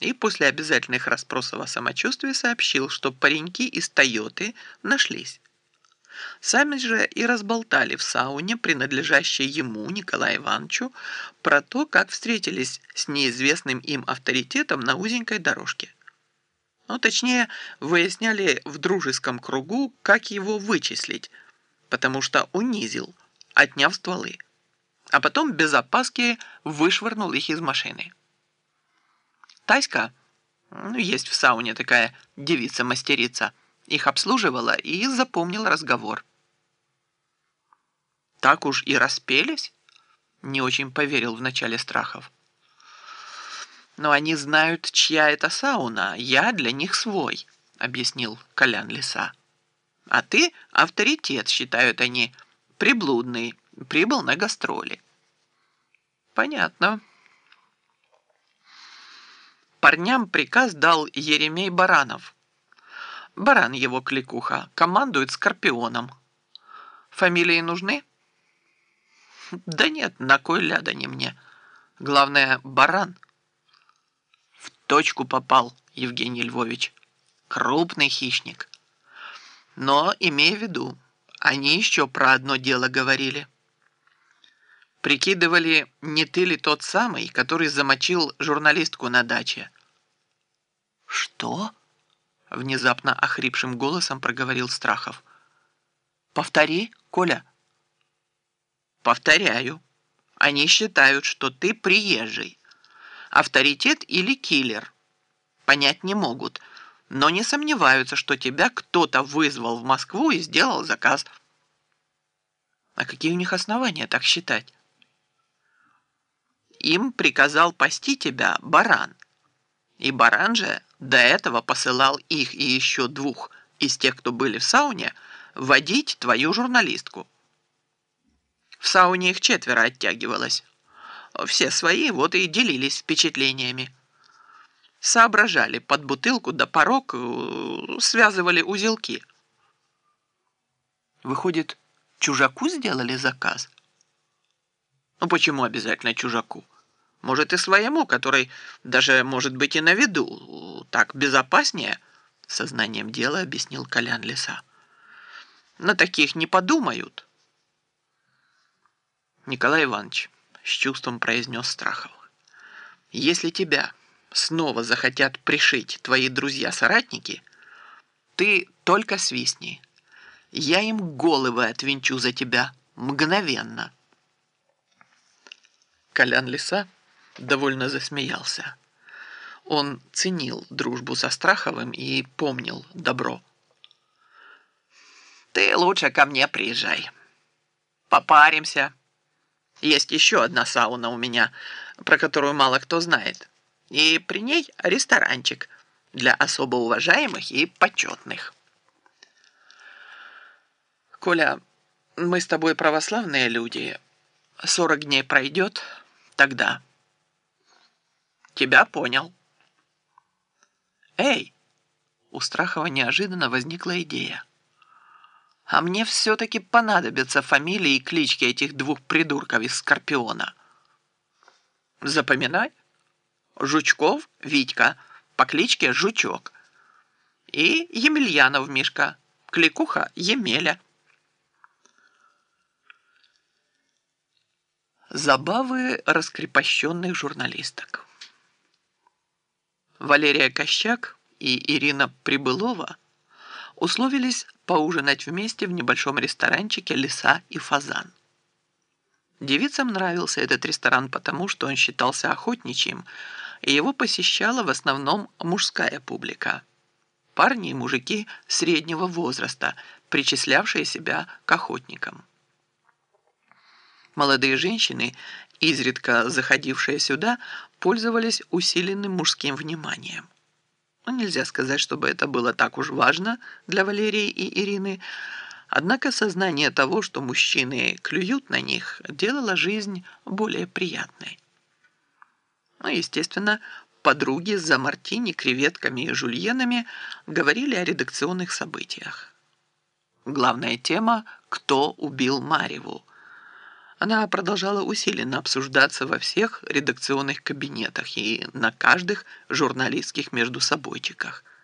и после обязательных расспросов о самочувствии сообщил, что пареньки из «Тойоты» нашлись. Сами же и разболтали в сауне, принадлежащей ему, Николаю Ивановичу, про то, как встретились с неизвестным им авторитетом на узенькой дорожке. Ну, точнее, выясняли в дружеском кругу, как его вычислить, потому что унизил, отняв стволы, а потом без опаски вышвырнул их из машины. Таська, ну, есть в сауне такая девица-мастерица, их обслуживала и запомнила разговор. «Так уж и распелись?» Не очень поверил в начале страхов. «Но они знают, чья это сауна. Я для них свой», — объяснил Колян Лиса. «А ты авторитет, считают они, приблудный, прибыл на гастроли». «Понятно», Парням приказ дал Еремей Баранов. Баран его кликуха, командует Скорпионом. Фамилии нужны? Да нет, на кой ляд они мне. Главное, баран. В точку попал, Евгений Львович. Крупный хищник. Но, имея в виду, они еще про одно дело говорили. Прикидывали, не ты ли тот самый, который замочил журналистку на даче. «Что?» — внезапно охрипшим голосом проговорил Страхов. «Повтори, Коля». «Повторяю. Они считают, что ты приезжий. Авторитет или киллер. Понять не могут, но не сомневаются, что тебя кто-то вызвал в Москву и сделал заказ». «А какие у них основания так считать?» «Им приказал пасти тебя баран». И баран же до этого посылал их и еще двух из тех, кто были в сауне, водить твою журналистку. В сауне их четверо оттягивалось. Все свои вот и делились впечатлениями. Соображали под бутылку до порог, э, связывали узелки. Выходит, чужаку сделали заказ? Ну почему обязательно чужаку? Может, и своему, который даже, может быть, и на виду. Так безопаснее, сознанием дела объяснил Колян Лиса. На таких не подумают. Николай Иванович с чувством произнес Страхов. Если тебя снова захотят пришить твои друзья-соратники, ты только свистни. Я им головы отвинчу за тебя мгновенно. Колян Лиса довольно засмеялся. Он ценил дружбу со Страховым и помнил добро. «Ты лучше ко мне приезжай. Попаримся. Есть еще одна сауна у меня, про которую мало кто знает. И при ней ресторанчик для особо уважаемых и почетных». «Коля, мы с тобой православные люди. Сорок дней пройдет, тогда...» Тебя понял. Эй! У Страхова неожиданно возникла идея. А мне все-таки понадобятся фамилии и клички этих двух придурков из Скорпиона. Запоминай. Жучков Витька, по кличке Жучок. И Емельянов Мишка, кликуха Емеля. Забавы раскрепощенных журналисток. Валерия Кощак и Ирина Прибылова условились поужинать вместе в небольшом ресторанчике «Лиса и фазан». Девицам нравился этот ресторан потому, что он считался охотничьим, и его посещала в основном мужская публика. Парни и мужики среднего возраста, причислявшие себя к охотникам. Молодые женщины, изредка заходившие сюда, пользовались усиленным мужским вниманием. Ну, нельзя сказать, чтобы это было так уж важно для Валерии и Ирины, однако сознание того, что мужчины клюют на них, делало жизнь более приятной. Ну, естественно, подруги за мартини, креветками и жульенами говорили о редакционных событиях. Главная тема «Кто убил Марьеву?», Она продолжала усиленно обсуждаться во всех редакционных кабинетах и на каждых журналистских междусобойчиках –